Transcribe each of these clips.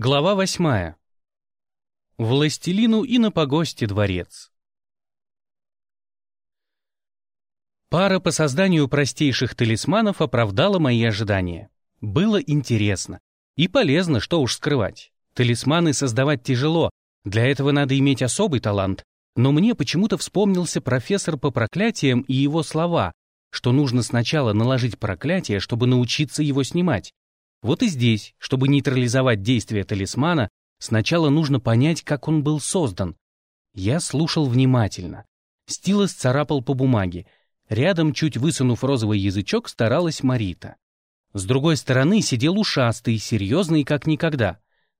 Глава восьмая. Властелину и на погосте дворец. Пара по созданию простейших талисманов оправдала мои ожидания. Было интересно. И полезно, что уж скрывать. Талисманы создавать тяжело, для этого надо иметь особый талант. Но мне почему-то вспомнился профессор по проклятиям и его слова, что нужно сначала наложить проклятие, чтобы научиться его снимать. Вот и здесь, чтобы нейтрализовать действие талисмана, Сначала нужно понять, как он был создан. Я слушал внимательно. Стилос царапал по бумаге. Рядом, чуть высунув розовый язычок, старалась Марита. С другой стороны сидел ушастый, серьезный как никогда.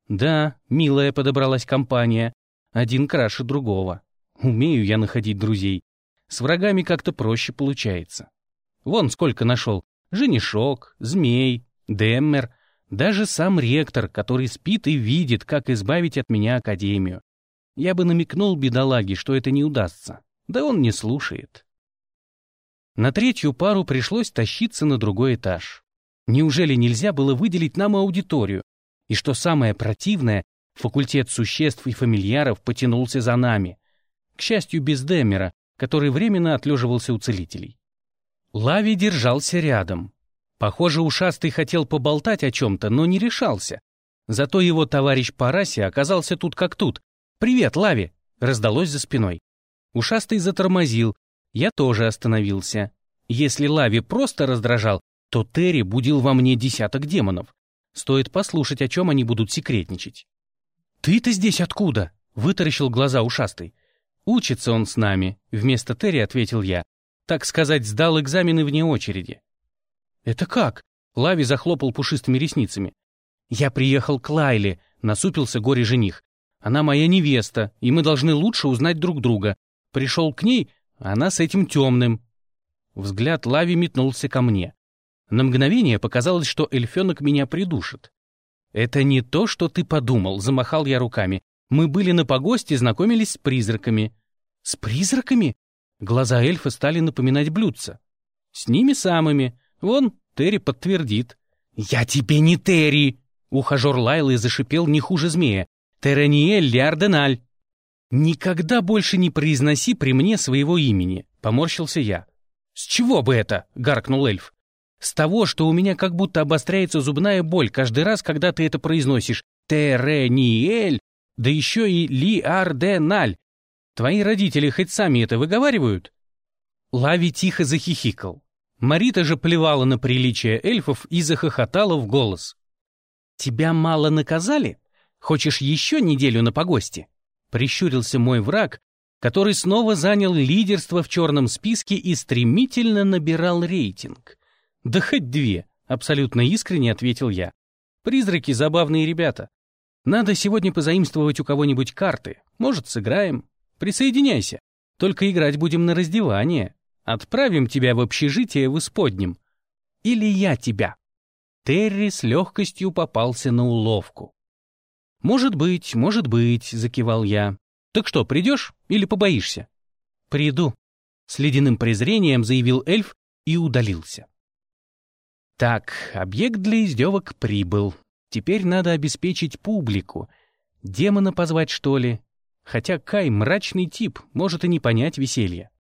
Да, милая подобралась компания. Один краше другого. Умею я находить друзей. С врагами как-то проще получается. Вон сколько нашел. Женишок, змей, деммер, даже сам ректор, который спит и видит, как избавить от меня академию. Я бы намекнул бедолаге, что это не удастся. Да он не слушает. На третью пару пришлось тащиться на другой этаж. Неужели нельзя было выделить нам аудиторию? И что самое противное, факультет существ и фамильяров потянулся за нами. К счастью, без Демера, который временно отлеживался у целителей. Лави держался рядом, Похоже, ушастый хотел поболтать о чем-то, но не решался. Зато его товарищ по расе оказался тут как тут. «Привет, Лави!» — раздалось за спиной. Ушастый затормозил. Я тоже остановился. Если Лави просто раздражал, то Терри будил во мне десяток демонов. Стоит послушать, о чем они будут секретничать. «Ты-то здесь откуда?» — вытаращил глаза ушастый. «Учится он с нами», — вместо Терри ответил я. Так сказать, сдал экзамены вне очереди. «Это как?» — Лави захлопал пушистыми ресницами. «Я приехал к Лайле», — насупился горе-жених. «Она моя невеста, и мы должны лучше узнать друг друга. Пришел к ней, а она с этим темным». Взгляд Лави метнулся ко мне. На мгновение показалось, что эльфенок меня придушит. «Это не то, что ты подумал», — замахал я руками. «Мы были на погосте, знакомились с призраками». «С призраками?» Глаза эльфа стали напоминать блюдца. «С ними самыми. Вон, Терри подтвердит. «Я тебе не Терри!» Ухажер Лайлы зашипел не хуже змея. «Терраниэль Лиарденаль!» «Никогда больше не произноси при мне своего имени», — поморщился я. «С чего бы это?» — гаркнул эльф. «С того, что у меня как будто обостряется зубная боль каждый раз, когда ты это произносишь. Терениэль, да еще и Лиарденаль. Твои родители хоть сами это выговаривают?» Лави тихо захихикал. Марита же плевала на приличие эльфов и захохотала в голос. «Тебя мало наказали? Хочешь еще неделю на погосте?» Прищурился мой враг, который снова занял лидерство в черном списке и стремительно набирал рейтинг. «Да хоть две», — абсолютно искренне ответил я. «Призраки — забавные ребята. Надо сегодня позаимствовать у кого-нибудь карты. Может, сыграем? Присоединяйся. Только играть будем на раздевание». Отправим тебя в общежитие в Исподнем. Или я тебя». Терри с легкостью попался на уловку. «Может быть, может быть», — закивал я. «Так что, придешь или побоишься?» «Приду», — с ледяным презрением заявил эльф и удалился. Так, объект для издевок прибыл. Теперь надо обеспечить публику. Демона позвать, что ли? Хотя Кай мрачный тип, может и не понять веселья.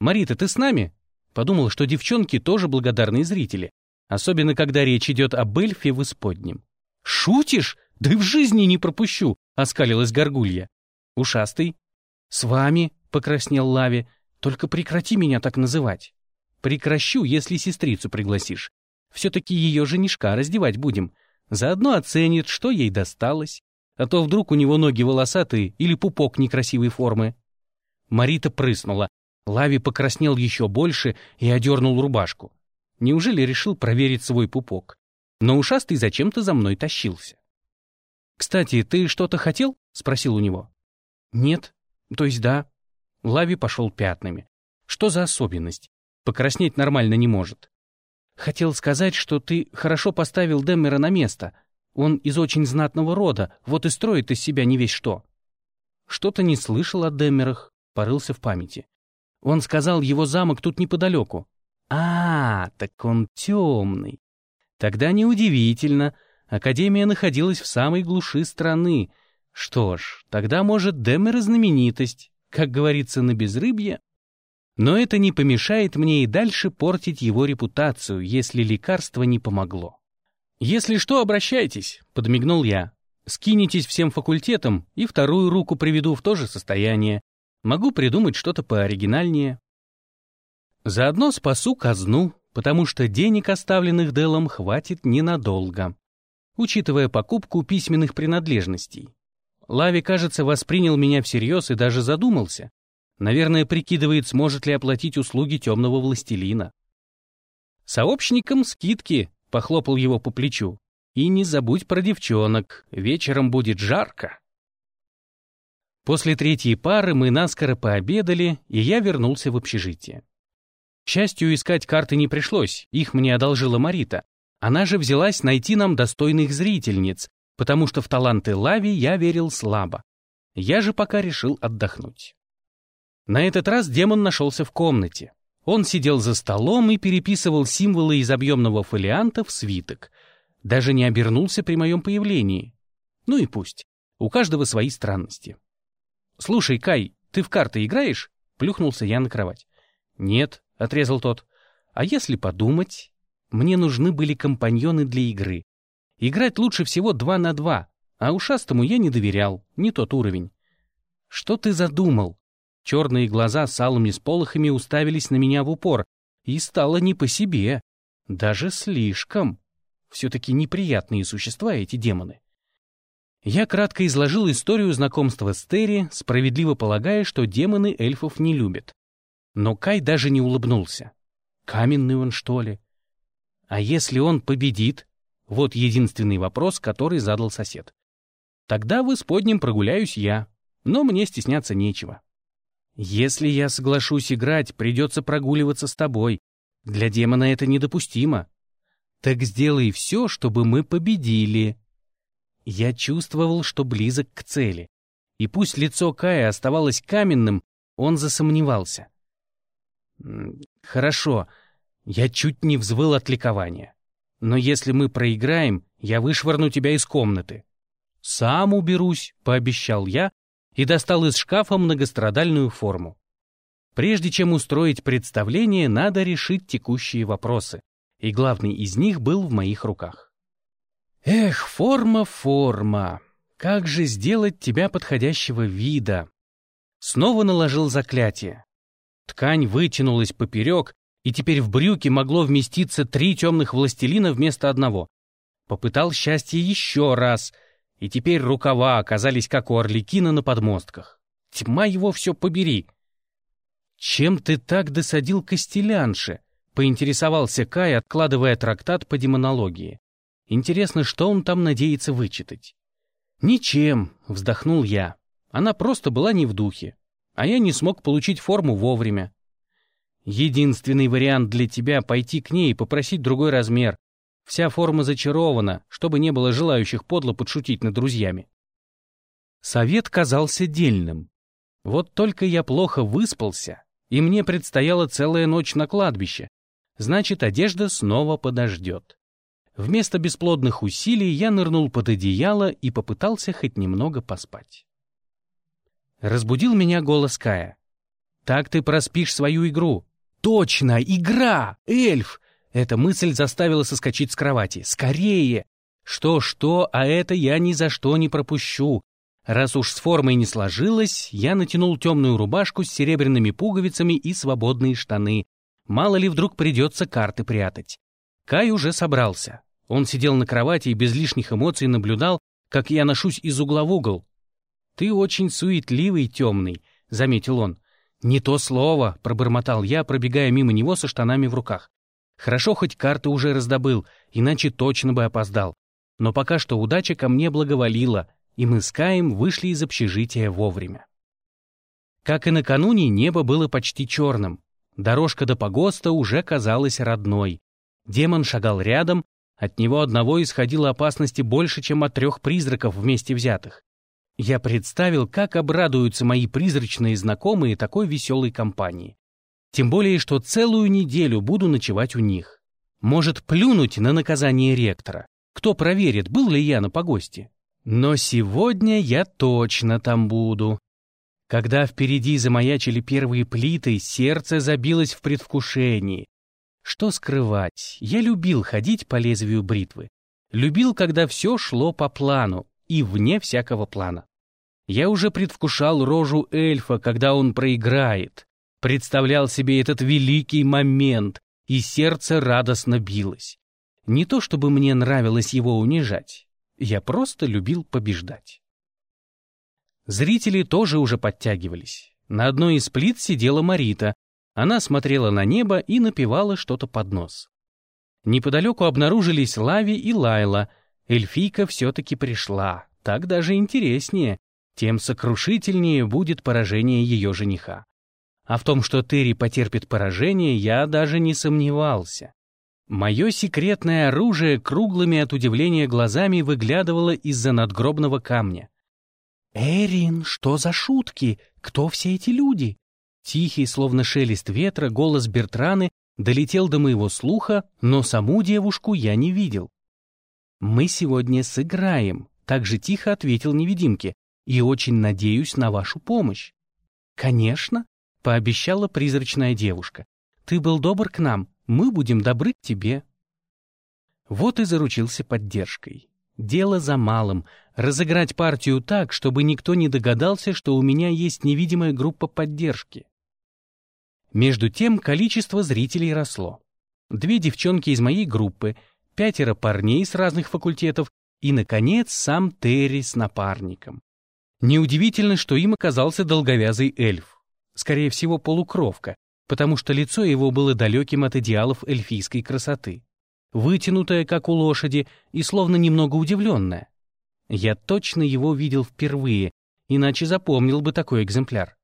«Марита, ты с нами?» Подумал, что девчонки тоже благодарные зрители, особенно когда речь идет об эльфе в исподнем. «Шутишь? Да и в жизни не пропущу!» — оскалилась горгулья. «Ушастый?» «С вами?» — покраснел Лави. «Только прекрати меня так называть». «Прекращу, если сестрицу пригласишь. Все-таки ее женишка раздевать будем. Заодно оценит, что ей досталось. А то вдруг у него ноги волосатые или пупок некрасивой формы». Марита прыснула. Лави покраснел еще больше и одернул рубашку. Неужели решил проверить свой пупок? Но ушастый зачем-то за мной тащился. «Кстати, ты что-то хотел?» — спросил у него. «Нет. То есть да». Лави пошел пятнами. «Что за особенность? Покраснеть нормально не может». «Хотел сказать, что ты хорошо поставил Деммера на место. Он из очень знатного рода, вот и строит из себя не весь что». Что-то не слышал о Деммерах, порылся в памяти. Он сказал, его замок тут неподалеку. А, так он темный. Тогда неудивительно. Академия находилась в самой глуши страны. Что ж, тогда, может, Демер знаменитость, как говорится, на безрыбье? Но это не помешает мне и дальше портить его репутацию, если лекарство не помогло. «Если что, обращайтесь», — подмигнул я. «Скинетесь всем факультетом, и вторую руку приведу в то же состояние. Могу придумать что-то пооригинальнее». Заодно спасу казну, потому что денег, оставленных Делом, хватит ненадолго, учитывая покупку письменных принадлежностей. Лави, кажется, воспринял меня всерьез и даже задумался. Наверное, прикидывает, сможет ли оплатить услуги темного властелина. «Сообщникам скидки», — похлопал его по плечу. «И не забудь про девчонок, вечером будет жарко». После третьей пары мы наскоро пообедали, и я вернулся в общежитие. К счастью, искать карты не пришлось, их мне одолжила Марита. Она же взялась найти нам достойных зрительниц, потому что в таланты Лави я верил слабо. Я же пока решил отдохнуть. На этот раз демон нашелся в комнате. Он сидел за столом и переписывал символы из объемного фолианта в свиток. Даже не обернулся при моем появлении. Ну и пусть. У каждого свои странности. «Слушай, Кай, ты в карты играешь?» Плюхнулся я на кровать. «Нет», — отрезал тот. «А если подумать? Мне нужны были компаньоны для игры. Играть лучше всего два на два, а ушастому я не доверял, не тот уровень». «Что ты задумал?» Черные глаза с алыми сполохами уставились на меня в упор, и стало не по себе. Даже слишком. Все-таки неприятные существа эти демоны. Я кратко изложил историю знакомства с Терри, справедливо полагая, что демоны эльфов не любят. Но Кай даже не улыбнулся. Каменный он, что ли? А если он победит? Вот единственный вопрос, который задал сосед. Тогда в исподнем прогуляюсь я, но мне стесняться нечего. Если я соглашусь играть, придется прогуливаться с тобой. Для демона это недопустимо. Так сделай все, чтобы мы победили. Я чувствовал, что близок к цели. И пусть лицо Кая оставалось каменным, он засомневался. Хорошо, я чуть не взвыл от ликования. Но если мы проиграем, я вышвырну тебя из комнаты. Сам уберусь, пообещал я, и достал из шкафа многострадальную форму. Прежде чем устроить представление, надо решить текущие вопросы, и главный из них был в моих руках. Эх, форма, форма, как же сделать тебя подходящего вида? Снова наложил заклятие. Ткань вытянулась поперек, и теперь в брюки могло вместиться три темных властелина вместо одного. Попытал счастье еще раз — и теперь рукава оказались как у Орликина на подмостках. Тьма его все побери. «Чем ты так досадил Костелянше?» — поинтересовался Кай, откладывая трактат по демонологии. «Интересно, что он там надеется вычитать?» «Ничем», — вздохнул я. «Она просто была не в духе, а я не смог получить форму вовремя. Единственный вариант для тебя — пойти к ней и попросить другой размер, Вся форма зачарована, чтобы не было желающих подло подшутить над друзьями. Совет казался дельным. Вот только я плохо выспался, и мне предстояла целая ночь на кладбище. Значит, одежда снова подождет. Вместо бесплодных усилий я нырнул под одеяло и попытался хоть немного поспать. Разбудил меня голос Кая. «Так ты проспишь свою игру». «Точно, игра! Эльф! Эта мысль заставила соскочить с кровати. «Скорее!» Что-что, а это я ни за что не пропущу. Раз уж с формой не сложилось, я натянул темную рубашку с серебряными пуговицами и свободные штаны. Мало ли вдруг придется карты прятать. Кай уже собрался. Он сидел на кровати и без лишних эмоций наблюдал, как я ношусь из угла в угол. «Ты очень суетливый, темный», — заметил он. «Не то слово», — пробормотал я, пробегая мимо него со штанами в руках. Хорошо, хоть карты уже раздобыл, иначе точно бы опоздал. Но пока что удача ко мне благоволила, и мы с Каем вышли из общежития вовремя. Как и накануне, небо было почти черным. Дорожка до погоста уже казалась родной. Демон шагал рядом, от него одного исходила опасности больше, чем от трех призраков вместе взятых. Я представил, как обрадуются мои призрачные знакомые такой веселой компании. Тем более, что целую неделю буду ночевать у них. Может, плюнуть на наказание ректора. Кто проверит, был ли я на погосте? Но сегодня я точно там буду. Когда впереди замаячили первые плиты, сердце забилось в предвкушении. Что скрывать, я любил ходить по лезвию бритвы. Любил, когда все шло по плану и вне всякого плана. Я уже предвкушал рожу эльфа, когда он проиграет. Представлял себе этот великий момент, и сердце радостно билось. Не то чтобы мне нравилось его унижать, я просто любил побеждать. Зрители тоже уже подтягивались. На одной из плит сидела Марита. Она смотрела на небо и напевала что-то под нос. Неподалеку обнаружились Лави и Лайла. Эльфийка все-таки пришла. Так даже интереснее. Тем сокрушительнее будет поражение ее жениха. А в том, что Терри потерпит поражение, я даже не сомневался. Мое секретное оружие круглыми от удивления глазами выглядывало из-за надгробного камня. «Эрин, что за шутки? Кто все эти люди?» Тихий, словно шелест ветра, голос Бертраны долетел до моего слуха, но саму девушку я не видел. «Мы сегодня сыграем», — так же тихо ответил невидимке, «и очень надеюсь на вашу помощь». «Конечно», — пообещала призрачная девушка. «Ты был добр к нам, мы будем добры к тебе». Вот и заручился поддержкой. Дело за малым — разыграть партию так, чтобы никто не догадался, что у меня есть невидимая группа поддержки. Между тем количество зрителей росло. Две девчонки из моей группы, пятеро парней с разных факультетов и, наконец, сам Терри с напарником. Неудивительно, что им оказался долговязый эльф. Скорее всего, полукровка, потому что лицо его было далеким от идеалов эльфийской красоты. Вытянутое, как у лошади, и словно немного удивленное. Я точно его видел впервые, иначе запомнил бы такой экземпляр.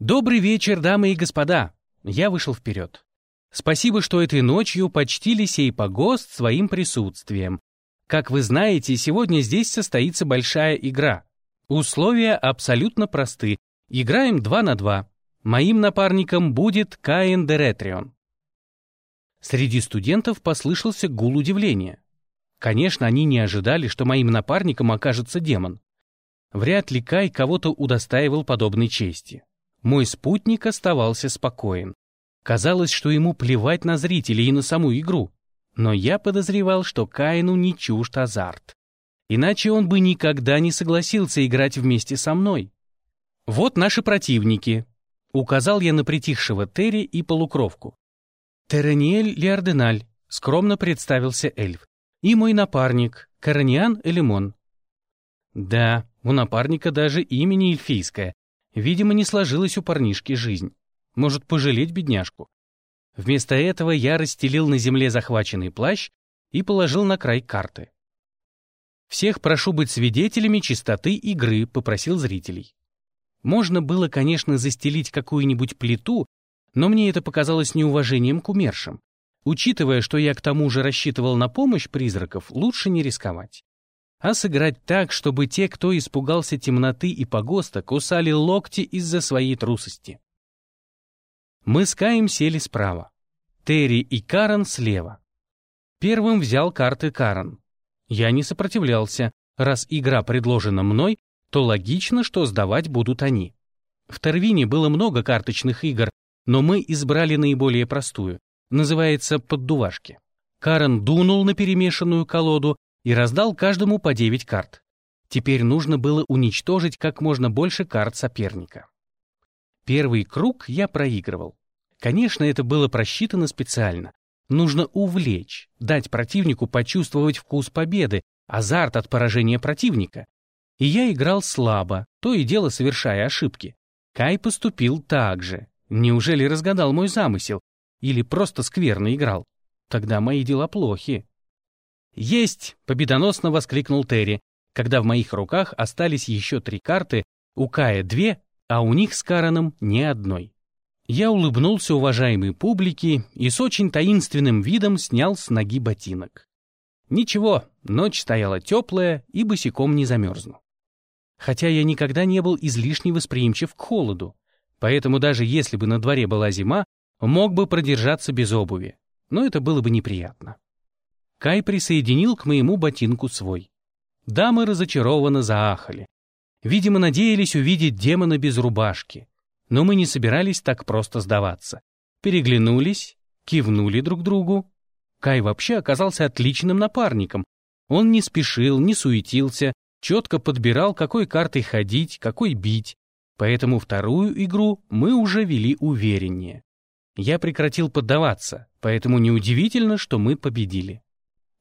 «Добрый вечер, дамы и господа!» Я вышел вперед. Спасибо, что этой ночью почтили сей погост своим присутствием. Как вы знаете, сегодня здесь состоится большая игра. Условия абсолютно просты. Играем два на два. Моим напарником будет Каин Деретрион. Среди студентов послышался гул удивления. Конечно, они не ожидали, что моим напарником окажется демон. Вряд ли Кай кого-то удостаивал подобной чести. Мой спутник оставался спокоен. Казалось, что ему плевать на зрителей и на саму игру. Но я подозревал, что Каину не чужд азарт. Иначе он бы никогда не согласился играть вместе со мной. Вот наши противники, Указал я на притихшего Терри и полукровку. «Терениэль Лиарденаль», — скромно представился эльф. «И мой напарник, Караниан Элимон». Да, у напарника даже имя не эльфийское. Видимо, не сложилась у парнишки жизнь. Может, пожалеть бедняжку. Вместо этого я расстелил на земле захваченный плащ и положил на край карты. «Всех прошу быть свидетелями чистоты игры», — попросил зрителей. Можно было, конечно, застелить какую-нибудь плиту, но мне это показалось неуважением к умершим. Учитывая, что я к тому же рассчитывал на помощь призраков, лучше не рисковать. А сыграть так, чтобы те, кто испугался темноты и погоста, кусали локти из-за своей трусости. Мы с Каем сели справа. Терри и Карен слева. Первым взял карты Карен. Я не сопротивлялся, раз игра предложена мной, то логично, что сдавать будут они. В Торвине было много карточных игр, но мы избрали наиболее простую. Называется «Поддувашки». Карен дунул на перемешанную колоду и раздал каждому по 9 карт. Теперь нужно было уничтожить как можно больше карт соперника. Первый круг я проигрывал. Конечно, это было просчитано специально. Нужно увлечь, дать противнику почувствовать вкус победы, азарт от поражения противника, и я играл слабо, то и дело совершая ошибки. Кай поступил так же. Неужели разгадал мой замысел? Или просто скверно играл? Тогда мои дела плохи. «Есть!» — победоносно воскликнул Терри, когда в моих руках остались еще три карты, у Кая две, а у них с Караном ни одной. Я улыбнулся уважаемой публике и с очень таинственным видом снял с ноги ботинок. Ничего, ночь стояла теплая и босиком не замерзну хотя я никогда не был излишне восприимчив к холоду, поэтому даже если бы на дворе была зима, мог бы продержаться без обуви, но это было бы неприятно. Кай присоединил к моему ботинку свой. Дамы разочарованно заахали. Видимо, надеялись увидеть демона без рубашки. Но мы не собирались так просто сдаваться. Переглянулись, кивнули друг другу. Кай вообще оказался отличным напарником. Он не спешил, не суетился, четко подбирал, какой картой ходить, какой бить. Поэтому вторую игру мы уже вели увереннее. Я прекратил поддаваться, поэтому неудивительно, что мы победили.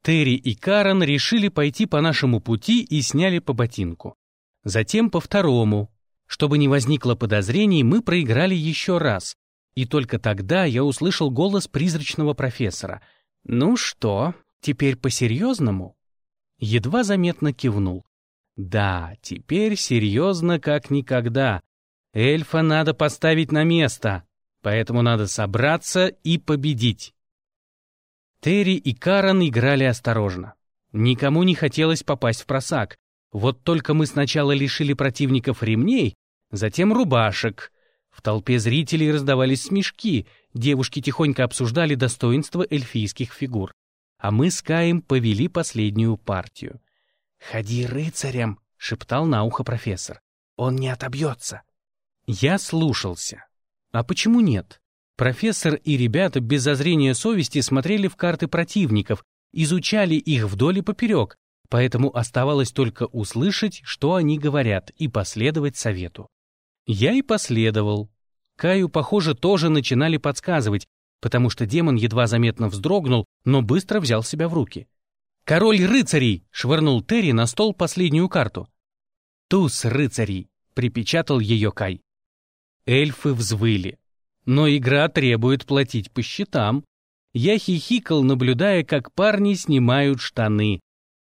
Терри и Карен решили пойти по нашему пути и сняли по ботинку. Затем по второму. Чтобы не возникло подозрений, мы проиграли еще раз. И только тогда я услышал голос призрачного профессора. «Ну что, теперь по-серьезному?» Едва заметно кивнул. «Да, теперь серьезно как никогда. Эльфа надо поставить на место, поэтому надо собраться и победить». Терри и Карен играли осторожно. Никому не хотелось попасть в просак. Вот только мы сначала лишили противников ремней, затем рубашек. В толпе зрителей раздавались смешки, девушки тихонько обсуждали достоинства эльфийских фигур. А мы с Каем повели последнюю партию. «Ходи рыцарем», — шептал на ухо профессор. «Он не отобьется». Я слушался. А почему нет? Профессор и ребята без зазрения совести смотрели в карты противников, изучали их вдоль и поперек, поэтому оставалось только услышать, что они говорят, и последовать совету. Я и последовал. Каю, похоже, тоже начинали подсказывать, потому что демон едва заметно вздрогнул, но быстро взял себя в руки. «Король рыцарей!» — швырнул Терри на стол последнюю карту. «Туз рыцарей!» — припечатал ее Кай. Эльфы взвыли но игра требует платить по счетам. Я хихикал, наблюдая, как парни снимают штаны.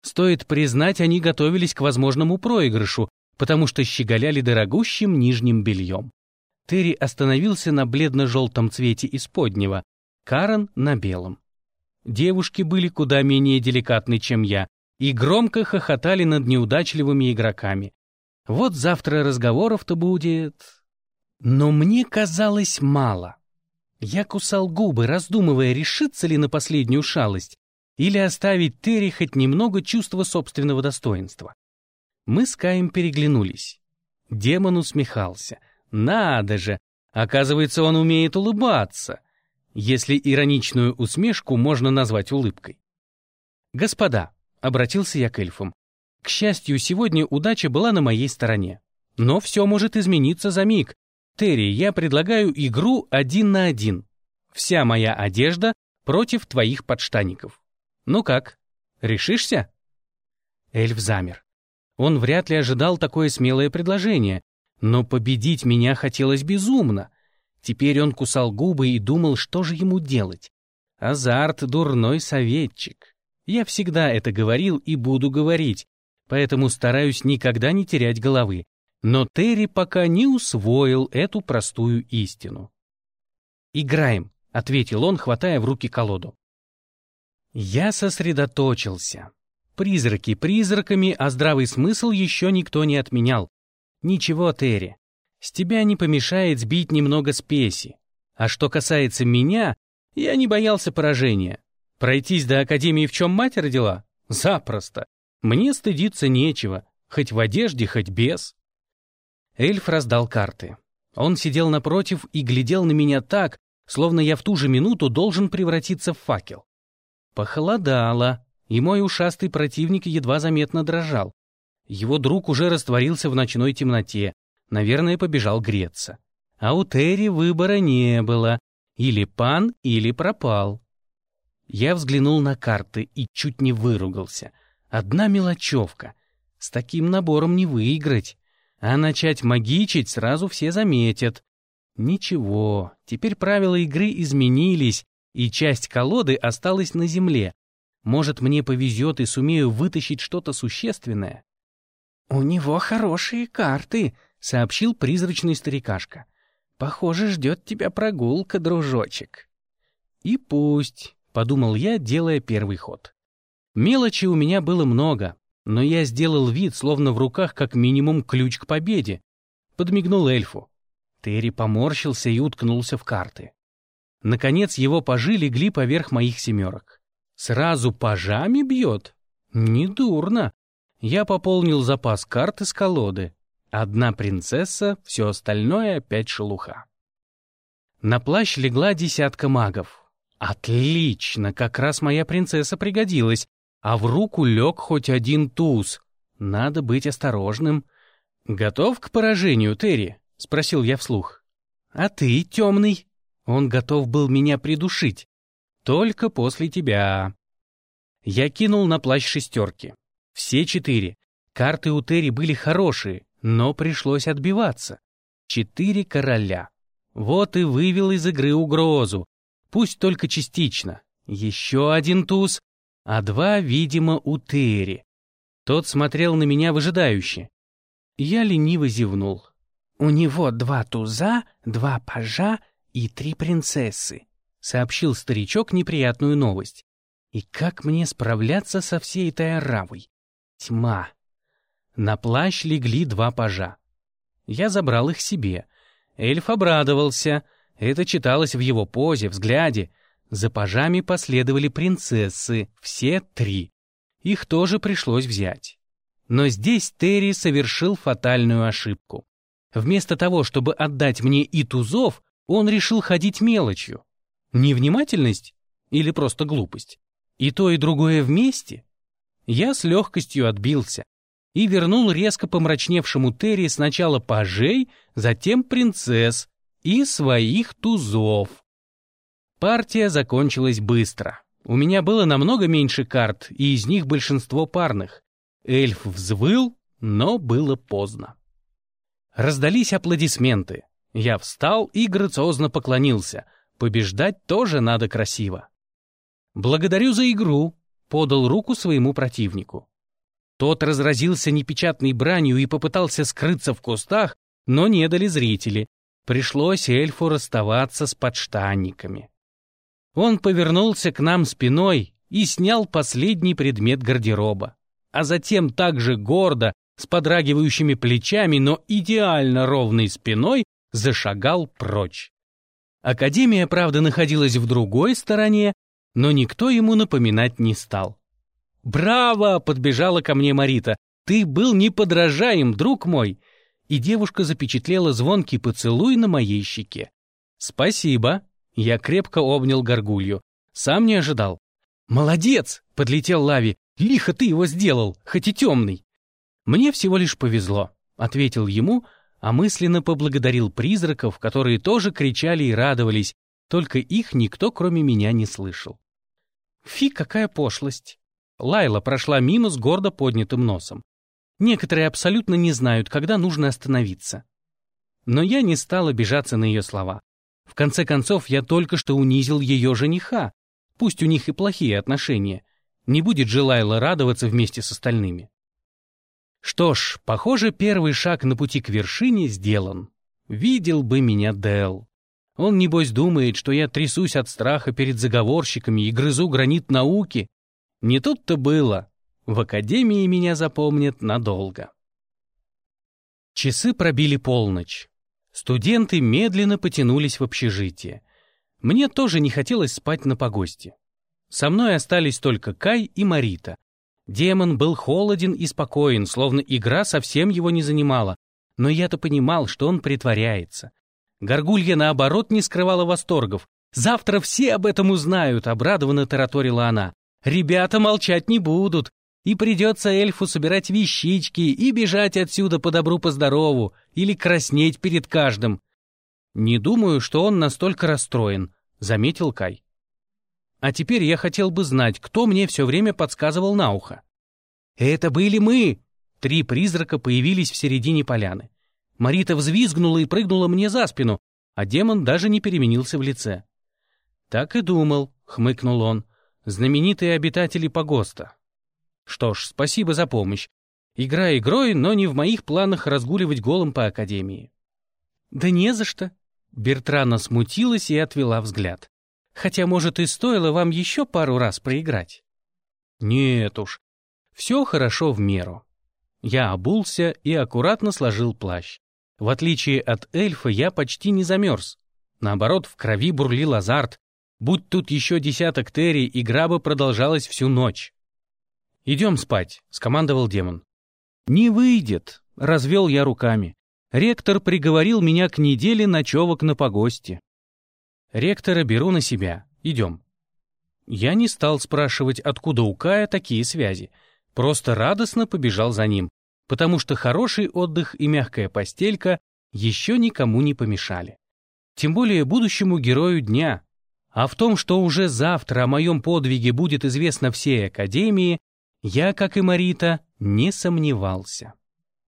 Стоит признать, они готовились к возможному проигрышу, потому что щеголяли дорогущим нижним бельем. Терри остановился на бледно-желтом цвете исподнего, Карен — на белом. Девушки были куда менее деликатны, чем я, и громко хохотали над неудачливыми игроками. Вот завтра разговоров-то будет... Но мне казалось мало. Я кусал губы, раздумывая, решиться ли на последнюю шалость или оставить Терри хоть немного чувства собственного достоинства. Мы с Каем переглянулись. Демон усмехался. «Надо же! Оказывается, он умеет улыбаться!» если ироничную усмешку можно назвать улыбкой. «Господа», — обратился я к эльфам, — «к счастью, сегодня удача была на моей стороне. Но все может измениться за миг, Терри, я предлагаю игру один на один. Вся моя одежда против твоих подштаников. Ну как, решишься?» Эльф замер. Он вряд ли ожидал такое смелое предложение, но победить меня хотелось безумно. Теперь он кусал губы и думал, что же ему делать. Азарт — дурной советчик. Я всегда это говорил и буду говорить, поэтому стараюсь никогда не терять головы. Но Терри пока не усвоил эту простую истину. «Играем», — ответил он, хватая в руки колоду. Я сосредоточился. Призраки призраками, а здравый смысл еще никто не отменял. Ничего, Терри, с тебя не помешает сбить немного спеси. А что касается меня, я не боялся поражения. Пройтись до Академии в чем мать родила? Запросто. Мне стыдиться нечего, хоть в одежде, хоть без. Эльф раздал карты. Он сидел напротив и глядел на меня так, словно я в ту же минуту должен превратиться в факел. Похолодало, и мой ушастый противник едва заметно дрожал. Его друг уже растворился в ночной темноте, наверное, побежал греться. А у Терри выбора не было. Или пан, или пропал. Я взглянул на карты и чуть не выругался. Одна мелочевка. С таким набором не выиграть. А начать магичить сразу все заметят. Ничего, теперь правила игры изменились, и часть колоды осталась на земле. Может, мне повезет и сумею вытащить что-то существенное? «У него хорошие карты», — сообщил призрачный старикашка. «Похоже, ждет тебя прогулка, дружочек». «И пусть», — подумал я, делая первый ход. Мелочи у меня было много, но я сделал вид, словно в руках как минимум ключ к победе. Подмигнул эльфу. Терри поморщился и уткнулся в карты. Наконец его пажи легли поверх моих семерок. Сразу пажами бьет? Недурно. Я пополнил запас карт из колоды. Одна принцесса, все остальное опять шелуха. На плащ легла десятка магов. Отлично, как раз моя принцесса пригодилась, а в руку лег хоть один туз. Надо быть осторожным. «Готов к поражению, Терри?» — спросил я вслух. «А ты, темный?» Он готов был меня придушить. «Только после тебя». Я кинул на плащ шестерки. Все четыре. Карты у Терри были хорошие, но пришлось отбиваться. Четыре короля. Вот и вывел из игры угрозу. Пусть только частично. Еще один туз, а два, видимо, у Терри. Тот смотрел на меня выжидающе. Я лениво зевнул. «У него два туза, два пажа и три принцессы», — сообщил старичок неприятную новость. «И как мне справляться со всей этой оравой? Тьма!» На плащ легли два пажа. Я забрал их себе — Эльф обрадовался. Это читалось в его позе, взгляде. За пажами последовали принцессы, все три. Их тоже пришлось взять. Но здесь Терри совершил фатальную ошибку. Вместо того, чтобы отдать мне и тузов, он решил ходить мелочью. Невнимательность или просто глупость? И то, и другое вместе? Я с легкостью отбился и вернул резко помрачневшему Терри сначала пажей, затем принцесс и своих тузов. Партия закончилась быстро. У меня было намного меньше карт, и из них большинство парных. Эльф взвыл, но было поздно. Раздались аплодисменты. Я встал и грациозно поклонился. Побеждать тоже надо красиво. «Благодарю за игру», — подал руку своему противнику. Тот разразился непечатной бранью и попытался скрыться в кустах, но не дали зрители. Пришлось эльфу расставаться с подштанниками. Он повернулся к нам спиной и снял последний предмет гардероба, а затем также гордо, с подрагивающими плечами, но идеально ровной спиной, зашагал прочь. Академия, правда, находилась в другой стороне, но никто ему напоминать не стал. «Браво!» — подбежала ко мне Марита. «Ты был неподражаем, друг мой!» И девушка запечатлела звонкий поцелуй на моей щеке. «Спасибо!» — я крепко обнял горгулью. Сам не ожидал. «Молодец!» — подлетел Лави. «Лихо ты его сделал, хоть и темный!» «Мне всего лишь повезло», — ответил ему, а мысленно поблагодарил призраков, которые тоже кричали и радовались, только их никто, кроме меня, не слышал. «Фи, какая пошлость!» Лайла прошла мимо с гордо поднятым носом. Некоторые абсолютно не знают, когда нужно остановиться. Но я не стал обижаться на ее слова. В конце концов, я только что унизил ее жениха. Пусть у них и плохие отношения. Не будет же Лайла радоваться вместе с остальными. Что ж, похоже, первый шаг на пути к вершине сделан. Видел бы меня Дэл. Он, небось, думает, что я трясусь от страха перед заговорщиками и грызу гранит науки, не тут-то было. В академии меня запомнят надолго. Часы пробили полночь. Студенты медленно потянулись в общежитие. Мне тоже не хотелось спать на погосте. Со мной остались только Кай и Марита. Демон был холоден и спокоен, словно игра совсем его не занимала, но я-то понимал, что он притворяется. Горгулья, наоборот, не скрывала восторгов. «Завтра все об этом узнают», — обрадованно тараторила она. Ребята молчать не будут, и придется эльфу собирать вещички и бежать отсюда по добру по здорову или краснеть перед каждым. Не думаю, что он настолько расстроен, заметил Кай. А теперь я хотел бы знать, кто мне все время подсказывал на ухо. Это были мы! Три призрака появились в середине поляны. Марита взвизгнула и прыгнула мне за спину, а демон даже не переменился в лице. «Так и думал», — хмыкнул он знаменитые обитатели погоста. Что ж, спасибо за помощь. Игра игрой, но не в моих планах разгуливать голым по академии. Да не за что. Бертрана смутилась и отвела взгляд. Хотя, может, и стоило вам еще пару раз проиграть. Нет уж, все хорошо в меру. Я обулся и аккуратно сложил плащ. В отличие от эльфа, я почти не замерз. Наоборот, в крови бурлил азарт, Будь тут еще десяток Терри, игра бы продолжалась всю ночь. «Идем спать», — скомандовал демон. «Не выйдет», — развел я руками. Ректор приговорил меня к неделе ночевок на погосте. Ректора беру на себя. Идем. Я не стал спрашивать, откуда у Кая такие связи. Просто радостно побежал за ним, потому что хороший отдых и мягкая постелька еще никому не помешали. Тем более будущему герою дня. А в том, что уже завтра о моем подвиге будет известно всей Академии, я, как и Марита, не сомневался.